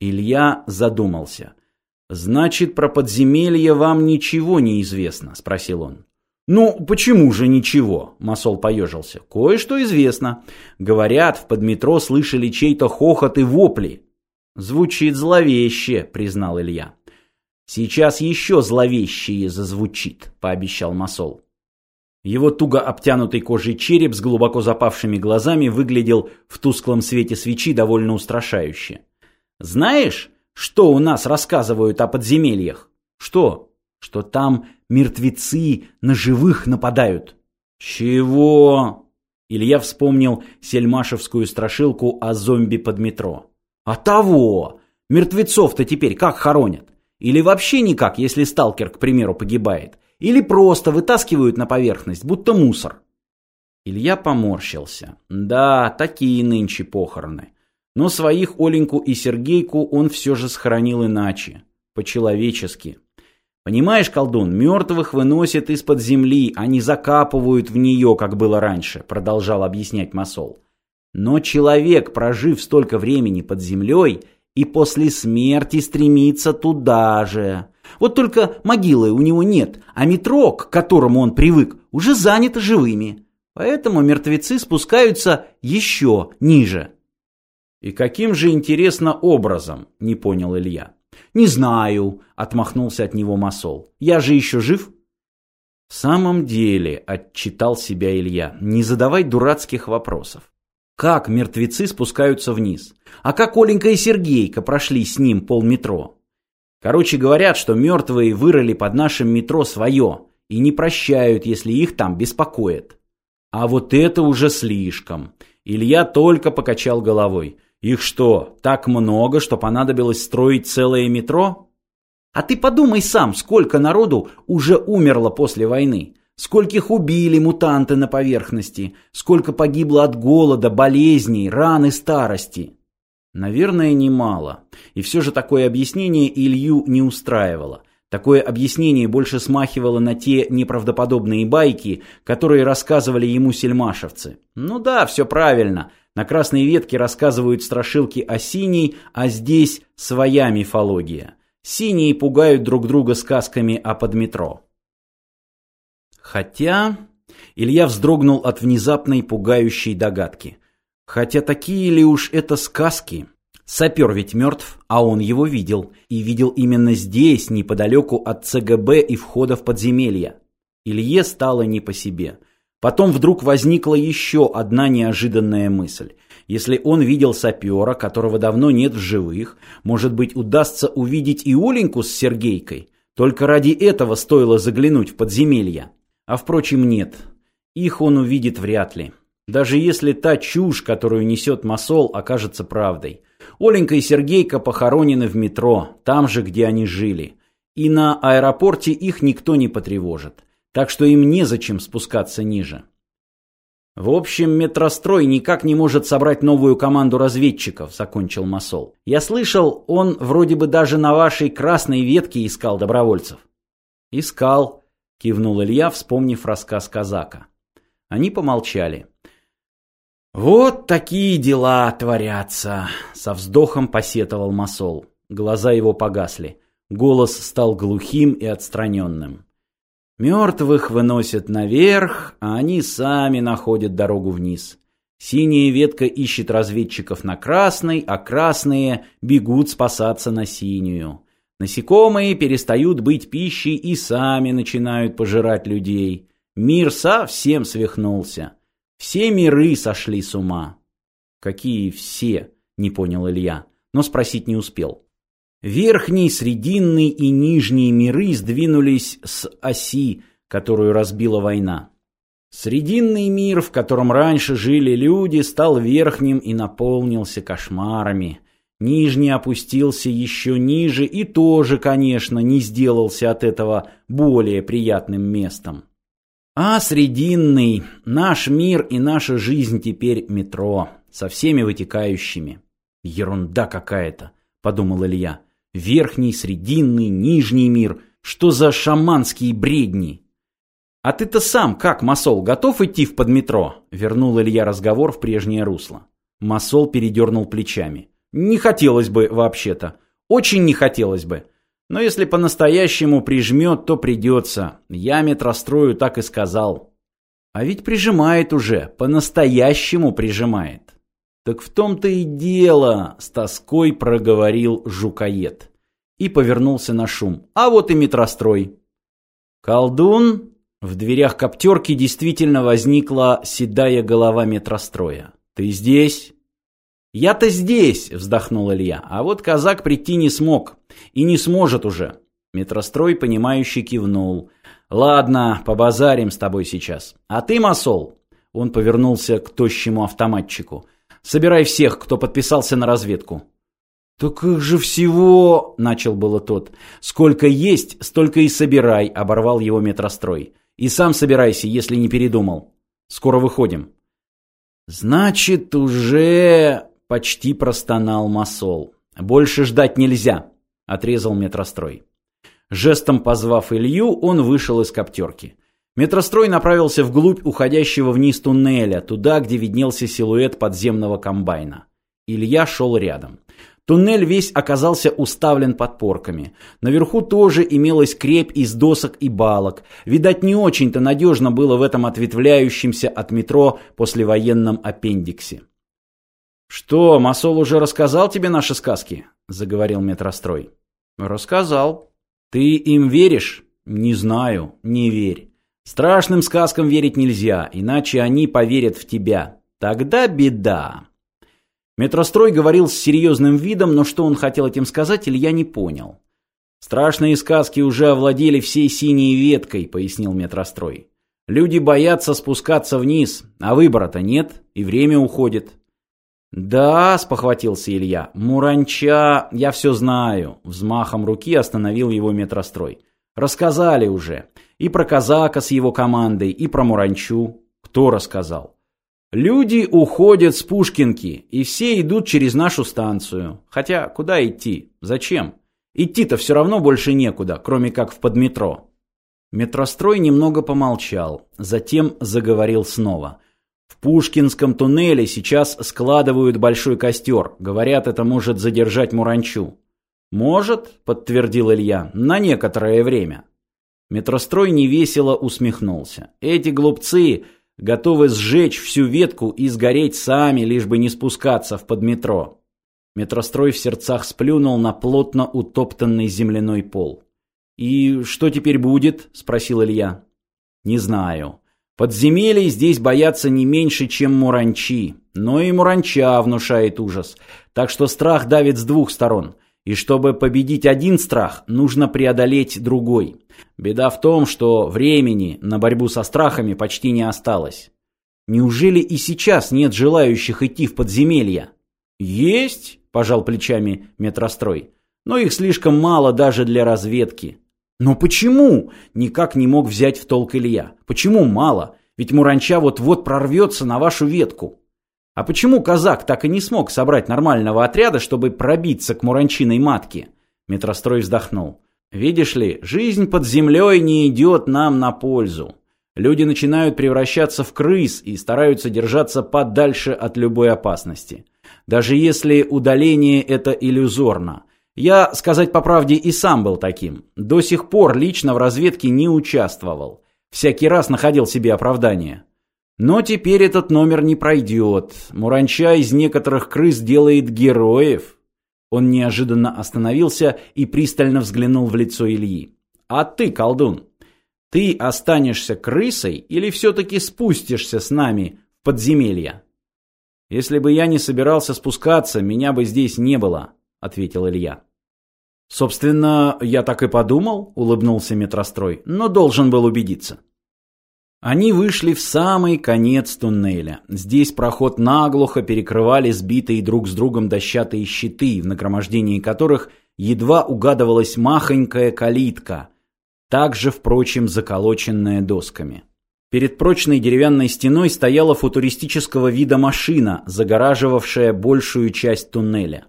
Илья задумался. «Значит, про подземелье вам ничего не известно?» – спросил он. «Ну, почему же ничего?» – Масол поежился. «Кое-что известно. Говорят, в подметро слышали чей-то хохот и вопли». «Звучит зловеще», – признал Илья. «Сейчас еще зловещее зазвучит», – пообещал Масол. Его туго обтянутый кожей череп с глубоко запавшими глазами выглядел в тусклом свете свечи довольно устрашающе. «Знаешь, что у нас рассказывают о подземельях?» «Что?» «Что там мертвецы на живых нападают». «Чего?» Илья вспомнил сельмашевскую страшилку о зомби под метро. «А того! Мертвецов-то теперь как хоронят? Или вообще никак, если сталкер, к примеру, погибает. Или просто вытаскивают на поверхность, будто мусор. Илья поморщился. Да, такие нынче похороны. Но своих Оленьку и Сергейку он все же сохранил иначе. По-человечески. Понимаешь, колдун, мертвых выносят из-под земли, а не закапывают в нее, как было раньше, продолжал объяснять Масол. Но человек, прожив столько времени под землей, и после смерти стремится туда же. Вот только могилы у него нет, а метро, к которому он привык, уже занято живыми. Поэтому мертвецы спускаются еще ниже. «И каким же, интересно, образом?» – не понял Илья. «Не знаю», – отмахнулся от него Масол. «Я же еще жив?» «В самом деле», – отчитал себя Илья, – «не задавай дурацких вопросов. Как мертвецы спускаются вниз? А как Оленька и Сергейка прошли с ним полметро? Короче, говорят, что мертвые вырыли под нашим метро свое и не прощают, если их там беспокоят. А вот это уже слишком. Илья только покачал головой. Их что, так много, что понадобилось строить целое метро? А ты подумай сам, сколько народу уже умерло после войны. Скольких убили мутанты на поверхности, сколько погибло от голода, болезней, ран и старости. Наверное, немало. И все же такое объяснение Илью не устраивало. Такое объяснение больше смахивало на те неправдоподобные байки, которые рассказывали ему сельмашевцы. Ну да, все правильно. На красной ветке рассказывают страшилки о синей, а здесь своя мифология. Синие пугают друг друга сказками о подметро. Хотя... Илья вздрогнул от внезапной пугающей догадки. Хотя такие ли уж это сказки? Сапер ведь мертв, а он его видел. И видел именно здесь, неподалеку от ЦГБ и входа в подземелье. Илье стало не по себе. Потом вдруг возникла еще одна неожиданная мысль. Если он видел сапера, которого давно нет в живых, может быть, удастся увидеть и Оленьку с Сергейкой? Только ради этого стоило заглянуть в подземелье. А впрочем, нет. Их он увидит вряд ли. Даже если та чушь, которую несет Масол, окажется правдой. Оленька и Сергейка похоронены в метро, там же, где они жили. И на аэропорте их никто не потревожит. Так что им незачем спускаться ниже. В общем, метрострой никак не может собрать новую команду разведчиков, закончил Масол. Я слышал, он вроде бы даже на вашей красной ветке искал добровольцев. Искал, кивнул Илья, вспомнив рассказ казака. Они помолчали. Вот такие дела творятся, со вздохом посетовал Масол. Глаза его погасли. Голос стал глухим и отстраненным. Мертвых выносят наверх, а они сами находят дорогу вниз. Синяя ветка ищет разведчиков на красной, а красные бегут спасаться на синюю. Насекомые перестают быть пищей и сами начинают пожирать людей. Мир совсем свихнулся. Все миры сошли с ума. Какие все, не понял Илья, но спросить не успел. Верхний, срединный и нижний миры сдвинулись с оси, которую разбила война. Срединный мир, в котором раньше жили люди, стал верхним и наполнился кошмарами. Нижний опустился еще ниже и тоже, конечно, не сделался от этого более приятным местом. А срединный, наш мир и наша жизнь теперь метро, со всеми вытекающими. Ерунда какая-то, подумал Илья. Верхний, срединный, нижний мир. Что за шаманские бредни? А ты-то сам как, Масол, готов идти в подметро? Вернул Илья разговор в прежнее русло. Масол передернул плечами. Не хотелось бы вообще-то. Очень не хотелось бы. Но если по-настоящему прижмет, то придется. Я метрострою так и сказал. А ведь прижимает уже, по-настоящему прижимает. Так в том-то и дело, с тоской проговорил жукоед. И повернулся на шум. А вот и метрострой. Колдун? В дверях коптерки действительно возникла седая голова метростроя. Ты здесь? «Я-то здесь!» – вздохнул Илья. «А вот казак прийти не смог. И не сможет уже». Метрострой, понимающе кивнул. «Ладно, побазарим с тобой сейчас. А ты, Масол?» Он повернулся к тощему автоматчику. «Собирай всех, кто подписался на разведку». «Так их же всего...» – начал было тот. «Сколько есть, столько и собирай», – оборвал его метрострой. «И сам собирайся, если не передумал. Скоро выходим». «Значит, уже...» Почти простонал Масол. «Больше ждать нельзя», — отрезал метрострой. Жестом позвав Илью, он вышел из коптерки. Метрострой направился вглубь уходящего вниз туннеля, туда, где виднелся силуэт подземного комбайна. Илья шел рядом. Туннель весь оказался уставлен подпорками. Наверху тоже имелась крепь из досок и балок. Видать, не очень-то надежно было в этом ответвляющемся от метро послевоенном аппендиксе. «Что, Масол уже рассказал тебе наши сказки?» – заговорил метрострой. «Рассказал». «Ты им веришь?» «Не знаю, не верь. Страшным сказкам верить нельзя, иначе они поверят в тебя. Тогда беда». Метрострой говорил с серьезным видом, но что он хотел этим сказать, Илья не понял. «Страшные сказки уже овладели всей синей веткой», — пояснил метрострой. «Люди боятся спускаться вниз, а выбора-то нет, и время уходит. «Да», — спохватился Илья, — «Муранча, я все знаю», — взмахом руки остановил его метрострой. «Рассказали уже. И про казака с его командой, и про Муранчу. Кто рассказал?» «Люди уходят с Пушкинки, и все идут через нашу станцию. Хотя, куда идти? Зачем? Идти-то все равно больше некуда, кроме как в подметро». Метрострой немного помолчал, затем заговорил снова — в Пушкинском туннеле сейчас складывают большой костер. Говорят, это может задержать Муранчу. «Может», — подтвердил Илья, — «на некоторое время». Метрострой невесело усмехнулся. «Эти глупцы готовы сжечь всю ветку и сгореть сами, лишь бы не спускаться в подметро». Метрострой в сердцах сплюнул на плотно утоптанный земляной пол. «И что теперь будет?» — спросил Илья. «Не знаю. Подземелий здесь боятся не меньше, чем муранчи, но и муранча внушает ужас. Так что страх давит с двух сторон. И чтобы победить один страх, нужно преодолеть другой. Беда в том, что времени на борьбу со страхами почти не осталось. Неужели и сейчас нет желающих идти в подземелья? Есть, пожал плечами метрострой. Но их слишком мало даже для разведки. Но почему? Никак не мог взять в толк Илья. Почему мало? Ведь Муранча вот-вот прорвется на вашу ветку. А почему казак так и не смог собрать нормального отряда, чтобы пробиться к Муранчиной матке? Метрострой вздохнул. Видишь ли, жизнь под землей не идет нам на пользу. Люди начинают превращаться в крыс и стараются держаться подальше от любой опасности. Даже если удаление это иллюзорно. Я, сказать по правде, и сам был таким. До сих пор лично в разведке не участвовал. Всякий раз находил себе оправдание. Но теперь этот номер не пройдет. Муранча из некоторых крыс делает героев. Он неожиданно остановился и пристально взглянул в лицо Ильи. «А ты, колдун, ты останешься крысой или все-таки спустишься с нами в подземелье?» «Если бы я не собирался спускаться, меня бы здесь не было», — ответил Илья. «Собственно, я так и подумал», — улыбнулся метрострой, «но должен был убедиться». Они вышли в самый конец туннеля. Здесь проход наглухо перекрывали сбитые друг с другом дощатые щиты, в нагромождении которых едва угадывалась махонькая калитка, также, впрочем, заколоченная досками. Перед прочной деревянной стеной стояла футуристического вида машина, загораживавшая большую часть туннеля.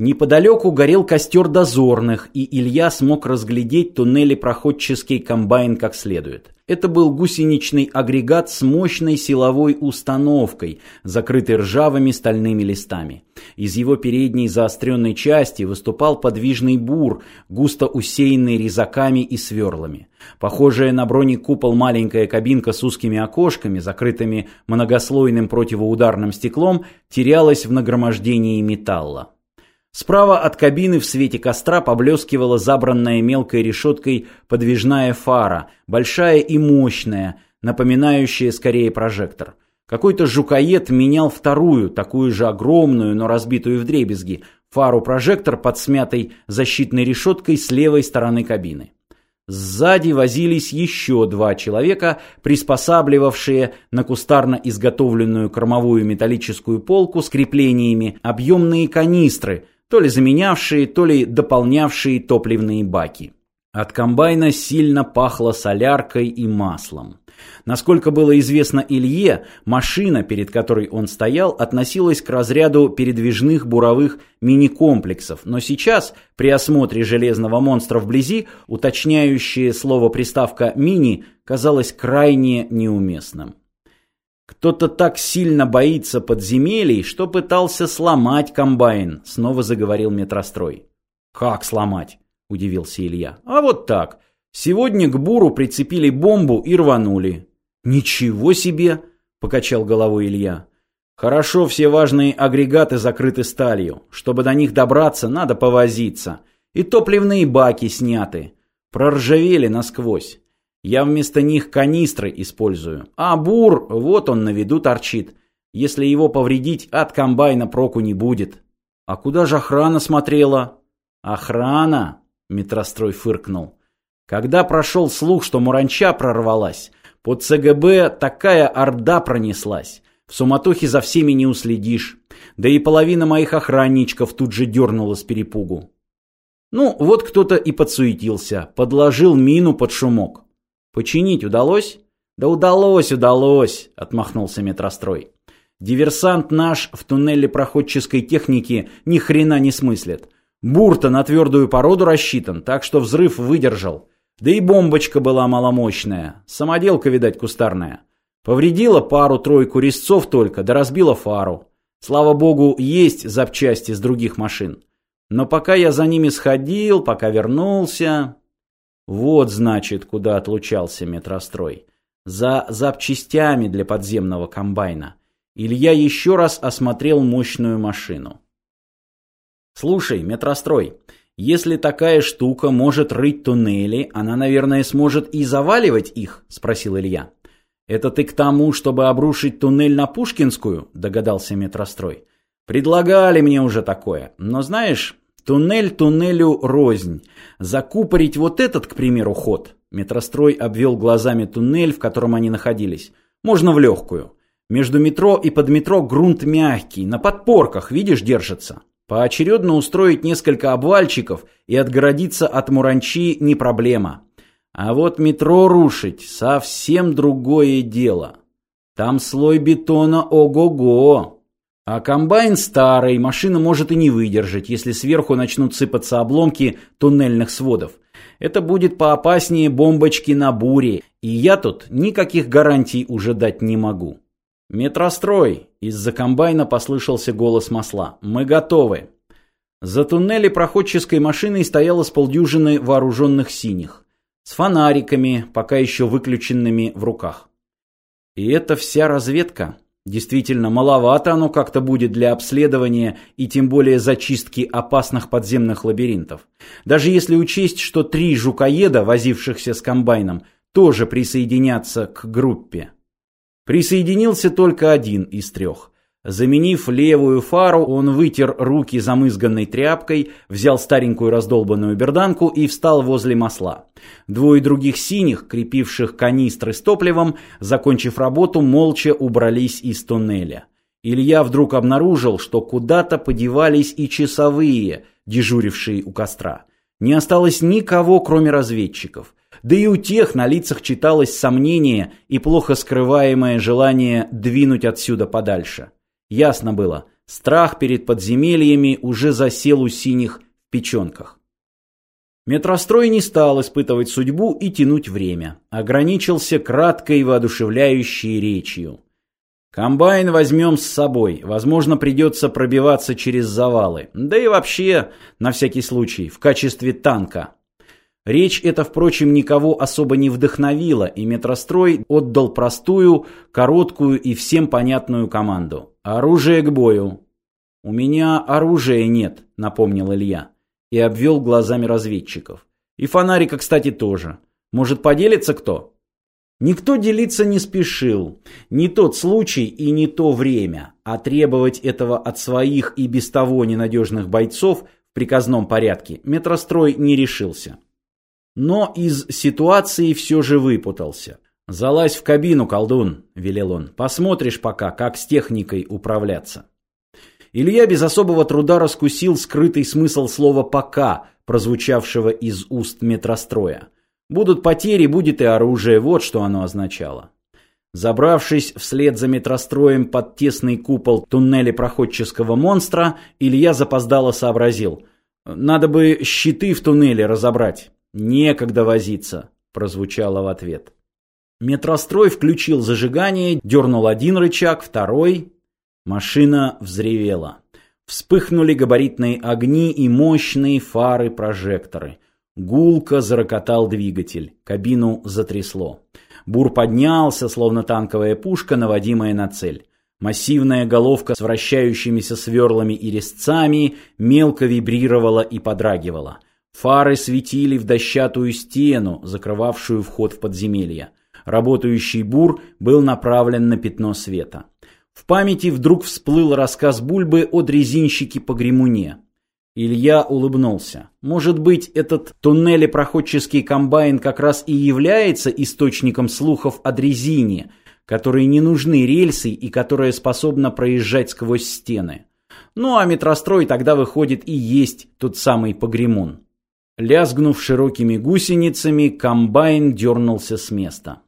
Неподалеку горел костер дозорных, и Илья смог разглядеть туннели проходческий комбайн как следует. Это был гусеничный агрегат с мощной силовой установкой, закрытый ржавыми стальными листами. Из его передней заостренной части выступал подвижный бур, густо усеянный резаками и сверлами. Похожая на бронекупол маленькая кабинка с узкими окошками, закрытыми многослойным противоударным стеклом, терялась в нагромождении металла. Справа от кабины в свете костра поблескивала забранная мелкой решеткой подвижная фара, большая и мощная, напоминающая скорее прожектор. Какой-то жукоед менял вторую, такую же огромную, но разбитую вдребезги, фару-прожектор под смятой защитной решеткой с левой стороны кабины. Сзади возились еще два человека, приспосабливавшие на кустарно изготовленную кормовую металлическую полку с креплениями объемные канистры, то ли заменявшие, то ли дополнявшие топливные баки. От комбайна сильно пахло соляркой и маслом. Насколько было известно Илье, машина, перед которой он стоял, относилась к разряду передвижных буровых мини-комплексов, но сейчас, при осмотре железного монстра вблизи, уточняющее слово приставка «мини» казалось крайне неуместным. Кто-то так сильно боится подземелий, что пытался сломать комбайн, снова заговорил метрострой. Как сломать? удивился Илья. А вот так. Сегодня к буру прицепили бомбу и рванули. Ничего себе, покачал головой Илья. Хорошо, все важные агрегаты закрыты сталью. Чтобы до них добраться, надо повозиться. И топливные баки сняты. Проржавели насквозь. Я вместо них канистры использую. А бур, вот он на виду торчит. Если его повредить, от комбайна проку не будет. А куда же охрана смотрела? Охрана, метрострой фыркнул. Когда прошел слух, что Муранча прорвалась, под ЦГБ такая орда пронеслась. В суматохе за всеми не уследишь. Да и половина моих охранничков тут же дернула с перепугу. Ну, вот кто-то и подсуетился, подложил мину под шумок. Починить удалось? Да удалось, удалось, отмахнулся метрострой. Диверсант наш в туннеле проходческой техники ни хрена не смыслит. Бурта на твердую породу рассчитан, так что взрыв выдержал. Да и бомбочка была маломощная. Самоделка, видать, кустарная. Повредила пару-тройку резцов только, да разбила фару. Слава богу, есть запчасти с других машин. Но пока я за ними сходил, пока вернулся... Вот, значит, куда отлучался метрострой. За запчастями для подземного комбайна. Илья еще раз осмотрел мощную машину. «Слушай, метрострой, если такая штука может рыть туннели, она, наверное, сможет и заваливать их?» – спросил Илья. «Это ты к тому, чтобы обрушить туннель на Пушкинскую?» – догадался метрострой. «Предлагали мне уже такое. Но знаешь, Туннель туннелю рознь. Закупорить вот этот, к примеру, ход. Метрострой обвел глазами туннель, в котором они находились. Можно в легкую. Между метро и под метро грунт мягкий, на подпорках, видишь, держится. Поочередно устроить несколько обвальчиков и отгородиться от муранчи не проблема. А вот метро рушить совсем другое дело. Там слой бетона ого-го. А комбайн старый, машина может и не выдержать, если сверху начнут сыпаться обломки туннельных сводов. Это будет поопаснее бомбочки на буре, и я тут никаких гарантий уже дать не могу. «Метрострой!» – из-за комбайна послышался голос масла. «Мы готовы!» За туннели проходческой машиной стояло с полдюжины вооруженных синих. С фонариками, пока еще выключенными в руках. И это вся разведка. Действительно, маловато оно как-то будет для обследования и тем более зачистки опасных подземных лабиринтов. Даже если учесть, что три жукоеда, возившихся с комбайном, тоже присоединятся к группе. Присоединился только один из трех. Заменив левую фару, он вытер руки замызганной тряпкой, взял старенькую раздолбанную берданку и встал возле масла. Двое других синих, крепивших канистры с топливом, закончив работу, молча убрались из туннеля. Илья вдруг обнаружил, что куда-то подевались и часовые, дежурившие у костра. Не осталось никого, кроме разведчиков. Да и у тех на лицах читалось сомнение и плохо скрываемое желание двинуть отсюда подальше. Ясно было, Страх перед подземельями уже засел у синих в печенках. Метрострой не стал испытывать судьбу и тянуть время. Ограничился краткой воодушевляющей речью. Комбайн возьмем с собой. Возможно, придется пробиваться через завалы. Да и вообще, на всякий случай, в качестве танка. Речь эта, впрочем, никого особо не вдохновила, и метрострой отдал простую, короткую и всем понятную команду. «Оружие к бою!» «У меня оружия нет», — напомнил Илья, и обвел глазами разведчиков. «И фонарика, кстати, тоже. Может, поделится кто?» Никто делиться не спешил. Не тот случай и не то время, а требовать этого от своих и без того ненадежных бойцов в приказном порядке метрострой не решился. Но из ситуации все же выпутался. «Залазь в кабину, колдун», — велел он. «Посмотришь пока, как с техникой управляться». Илья без особого труда раскусил скрытый смысл слова «пока», прозвучавшего из уст метростроя. Будут потери, будет и оружие, вот что оно означало. Забравшись вслед за метростроем под тесный купол туннеля проходческого монстра, Илья запоздало сообразил. «Надо бы щиты в туннеле разобрать». «Некогда возиться», – прозвучало в ответ. Метрострой включил зажигание, дернул один рычаг, второй. Машина взревела. Вспыхнули габаритные огни и мощные фары-прожекторы. Гулко зарокотал двигатель. Кабину затрясло. Бур поднялся, словно танковая пушка, наводимая на цель. Массивная головка с вращающимися сверлами и резцами мелко вибрировала и подрагивала. Фары светили в дощатую стену, закрывавшую вход в подземелье. Работающий бур был направлен на пятно света. В памяти вдруг всплыл рассказ Бульбы о дрезинщике по гремуне. Илья улыбнулся. Может быть, этот туннелепроходческий комбайн как раз и является источником слухов о дрезине, которой не нужны рельсы и которая способна проезжать сквозь стены. Ну а метрострой тогда выходит и есть тот самый погремун. Лязгнув широкими гусеницами, комбайн дернулся с места.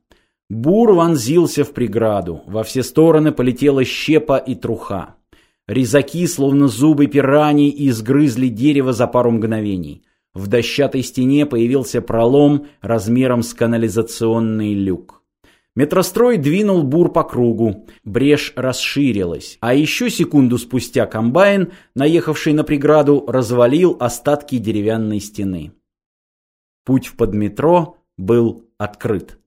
Бур вонзился в преграду, во все стороны полетела щепа и труха. Резаки, словно зубы пираний, изгрызли дерево за пару мгновений. В дощатой стене появился пролом размером с канализационный люк. Метрострой двинул бур по кругу. Брешь расширилась. А еще секунду спустя комбайн, наехавший на преграду, развалил остатки деревянной стены. Путь в подметро был открыт.